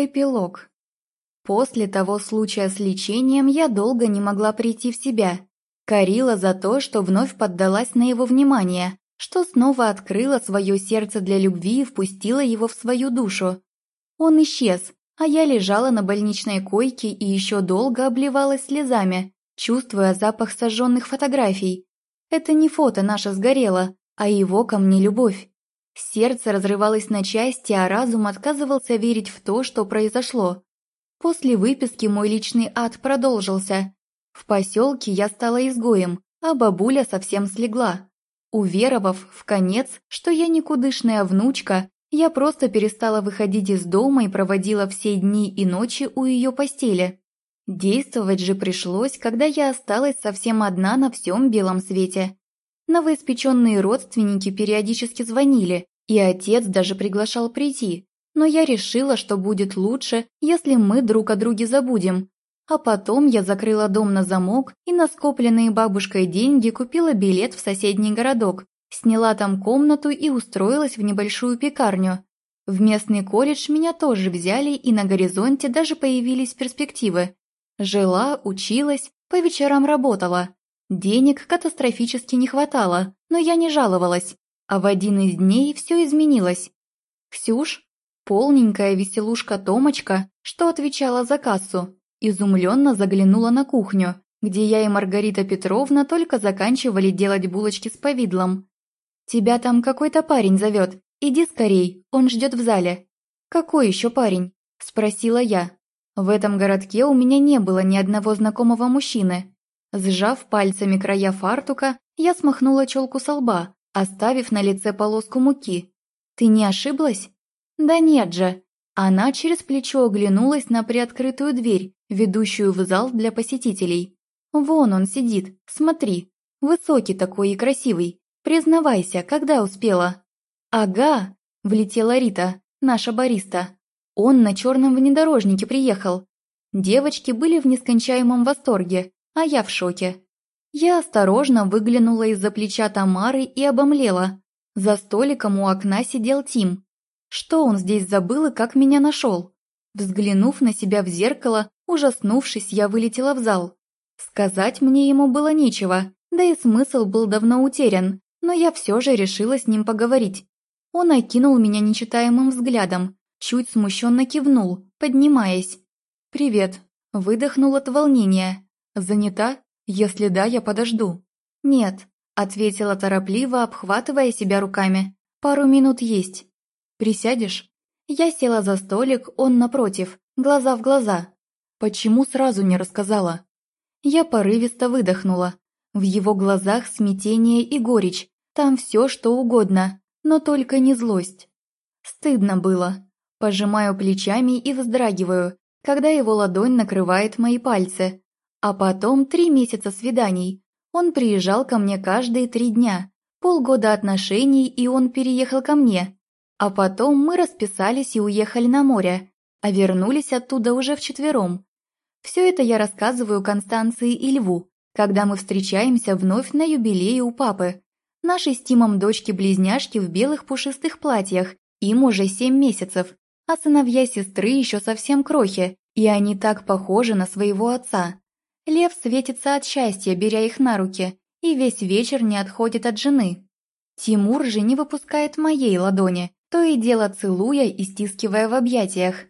Эпилог. После того случая с лечением я долго не могла прийти в себя. Корила за то, что вновь поддалась на его внимание, что снова открыла свое сердце для любви и впустила его в свою душу. Он исчез, а я лежала на больничной койке и еще долго обливалась слезами, чувствуя запах сожженных фотографий. Это не фото наше сгорело, а его ко мне любовь. Сердце разрывалось на части, а разум отказывался верить в то, что произошло. После выписки мой личный ад продолжился. В поселке я стала изгоем, а бабуля совсем слегла. Уверовав в конец, что я никудышная внучка, я просто перестала выходить из дома и проводила все дни и ночи у ее постели. Действовать же пришлось, когда я осталась совсем одна на всем белом свете. Новоиспеченные родственники периодически звонили, и отец даже приглашал прийти, но я решила, что будет лучше, если мы друг о друге забудем. А потом я закрыла дом на замок и на скопленные бабушкой деньги купила билет в соседний городок, сняла там комнату и устроилась в небольшую пекарню. В местный колледж меня тоже взяли, и на горизонте даже появились перспективы. Жила, училась, по вечерам работала. Денег катастрофически не хватало, но я не жаловалась. А в один из дней все изменилось. Ксюш, полненькая веселушка Томочка, что отвечала за кассу, изумленно заглянула на кухню, где я и Маргарита Петровна только заканчивали делать булочки с повидлом. «Тебя там какой-то парень зовет. Иди скорей, он ждет в зале». «Какой еще парень?» – спросила я. В этом городке у меня не было ни одного знакомого мужчины, Сжав пальцами края фартука, я смахнула челку со лба, оставив на лице полоску муки. «Ты не ошиблась?» «Да нет же!» Она через плечо оглянулась на приоткрытую дверь, ведущую в зал для посетителей. «Вон он сидит, смотри. Высокий такой и красивый. Признавайся, когда успела?» «Ага!» – влетела Рита, наша бариста. Он на черном внедорожнике приехал. Девочки были в нескончаемом восторге, а я в шоке. Я осторожно выглянула из-за плеча Тамары и обомлела. За столиком у окна сидел Тим. Что он здесь забыл и как меня нашел? Взглянув на себя в зеркало, ужаснувшись, я вылетела в зал. Сказать мне ему было нечего, да и смысл был давно утерян, но я все же решила с ним поговорить. Он окинул меня нечитаемым взглядом, чуть смущенно кивнул, поднимаясь. «Привет», выдохнул от волнения. «Занята? Если да, я подожду». «Нет», — ответила торопливо, обхватывая себя руками. «Пару минут есть». «Присядешь?» Я села за столик, он напротив, глаза в глаза. «Почему сразу не рассказала?» Я порывисто выдохнула. В его глазах смятение и горечь, там все, что угодно, но только не злость. Стыдно было. Пожимаю плечами и вздрагиваю, когда его ладонь накрывает мои пальцы, а потом три месяца свиданий. Он приезжал ко мне каждые три дня. Полгода отношений, и он переехал ко мне. А потом мы расписались и уехали на море, а вернулись оттуда уже вчетвером. Все это я рассказываю Констанции и Льву, когда мы встречаемся вновь на юбилее у папы. Нашей с Тимом дочки-близняшки в белых пушистых платьях, им уже семь месяцев, а сыновья сестры еще совсем крохи, и они так похожи на своего отца. Лев светится от счастья, беря их на руки, и весь вечер не отходит от жены. Тимур же не выпускает моей ладони, то и дело целуя и стискивая в объятиях.